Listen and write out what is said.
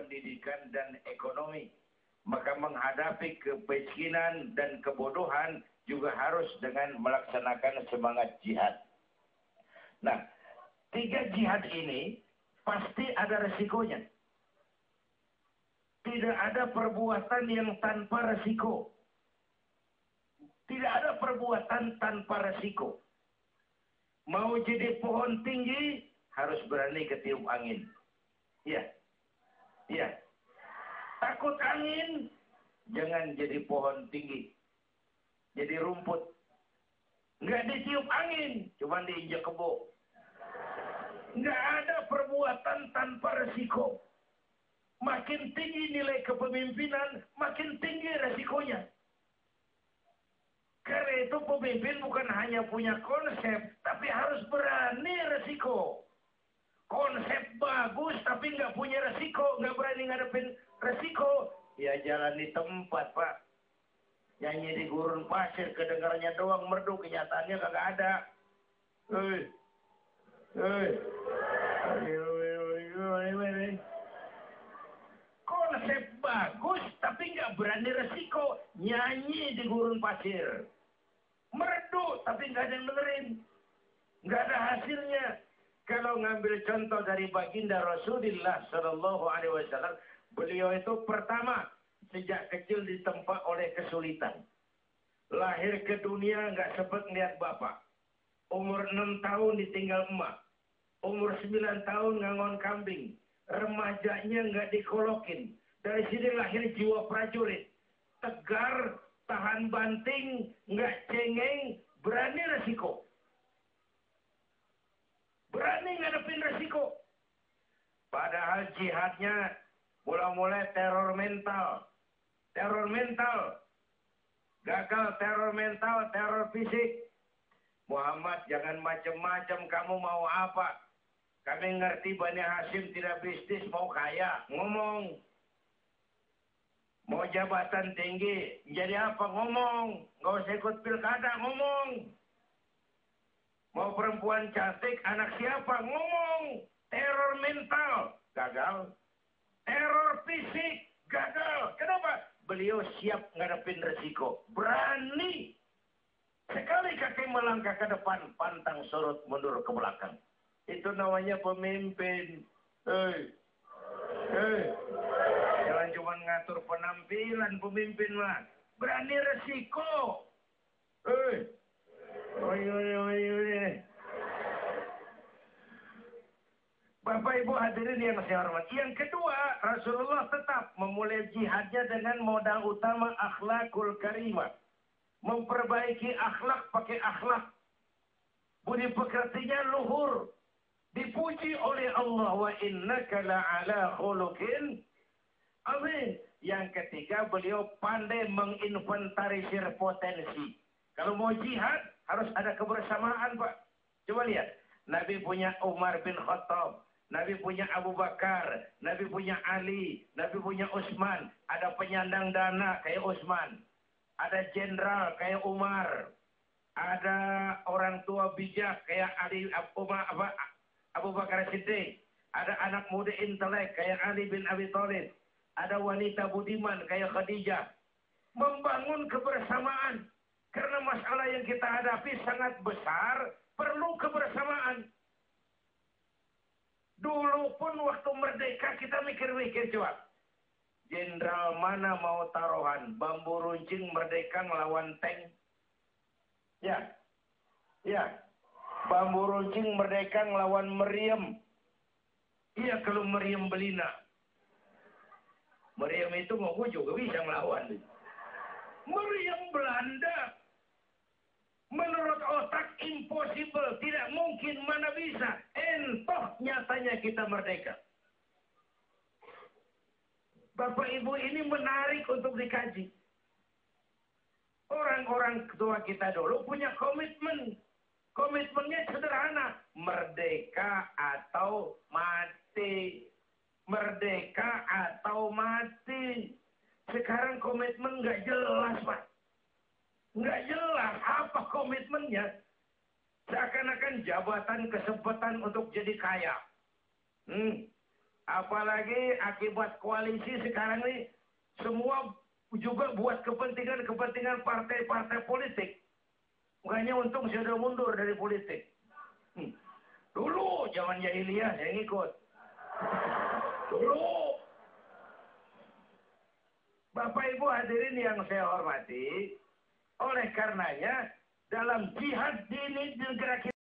pendidikan dan ekonomi. Maka menghadapi kemiskinan dan kebodohan juga harus dengan melaksanakan semangat jihad. Nah, tiga jihad ini pasti ada resikonya. Tidak ada perbuatan yang tanpa resiko. Tidak ada perbuatan tanpa resiko. Mau jadi pohon tinggi, harus berani ketiup angin. Iya. Iya. Takut angin, jangan jadi pohon tinggi. Jadi rumput. Nggak ditiup angin, cuma diinjak kebo. Nggak ada perbuatan tanpa resiko. Makin tinggi nilai kepemimpinan, makin tinggi resikonya. Karena itu pemimpin bukan hanya punya konsep, tapi harus berani resiko. Konsep bagus tapi nggak punya resiko, nggak berani ngadepin resiko, ya jalan di tempat pak. Nyanyi di gurun pasir, kedengarannya doang merdu, kenyataannya kagak ada. Hei, hei, konsep bagus tapi nggak berani resiko, nyanyi di gurun pasir. Merdu tapi nggak ada yang dengerin. Nggak ada hasilnya kalau ngambil contoh dari baginda Rasulullah Shallallahu Alaihi Wasallam beliau itu pertama sejak kecil ditempa oleh kesulitan. Lahir ke dunia nggak sempat lihat bapak. Umur enam tahun ditinggal emak. Umur sembilan tahun ngangon kambing. Remajanya nggak dikolokin. Dari sini lahir jiwa prajurit. Tegar tahan banting, nggak cengeng, berani resiko. Berani ngadepin resiko. Padahal jihadnya mulai-mulai teror mental. Teror mental. Gagal teror mental, teror fisik. Muhammad jangan macam-macam kamu mau apa. Kami ngerti Bani Hashim tidak bisnis mau kaya. Ngomong. Mau jabatan tinggi, jadi apa ngomong. Nggak usah ikut pilkada ngomong. Mau perempuan cantik, anak siapa ngomong. Teror mental, gagal. Teror fisik, gagal. Kenapa? Beliau siap ngadepin resiko. Berani. Sekali kaki melangkah ke depan, pantang surut mundur ke belakang. Itu namanya pemimpin. Hei. Hei cuma ngatur penampilan pemimpin mah. Berani resiko. Eh. Bapak Ibu hadirin yang saya hormati. Yang kedua, Rasulullah tetap memulai jihadnya dengan modal utama akhlakul karimah. Memperbaiki akhlak pakai akhlak. Budi pekertinya luhur. Dipuji oleh Allah wa innaka la'ala khuluqin Amin. Yang ketiga, beliau pandai menginventarisir potensi. Kalau mau jihad, harus ada kebersamaan, Pak. Coba lihat. Nabi punya Umar bin Khattab. Nabi punya Abu Bakar. Nabi punya Ali. Nabi punya Utsman. Ada penyandang dana kayak Utsman. Ada jenderal kayak Umar. Ada orang tua bijak kayak Ali Abu, Abu Bakar Siddiq. Ada anak muda intelek kayak Ali bin Abi Thalib ada wanita budiman kayak Khadijah. Membangun kebersamaan. Karena masalah yang kita hadapi sangat besar, perlu kebersamaan. Dulu pun waktu merdeka kita mikir-mikir coba. Jenderal mana mau taruhan? Bambu runcing merdeka melawan tank? Ya. Ya. Bambu runcing merdeka melawan meriam. Iya kalau meriam belina. Meriam itu mau juga bisa melawan. Meriam Belanda. Menurut otak impossible. Tidak mungkin mana bisa. Entoh nyatanya kita merdeka. Bapak Ibu ini menarik untuk dikaji. Orang-orang ketua kita dulu punya komitmen. Komitmennya sederhana. Merdeka atau mati merdeka atau mati. Sekarang komitmen nggak jelas, Pak. Nggak jelas apa komitmennya. Seakan-akan jabatan kesempatan untuk jadi kaya. Hmm. Apalagi akibat koalisi sekarang ini semua juga buat kepentingan-kepentingan partai-partai politik. Bukannya untung sudah mundur dari politik. Hmm. Dulu zaman jahiliyah saya ngikut. Dulu. Bapak Ibu hadirin yang saya hormati, oleh karenanya dalam jihad di negara kita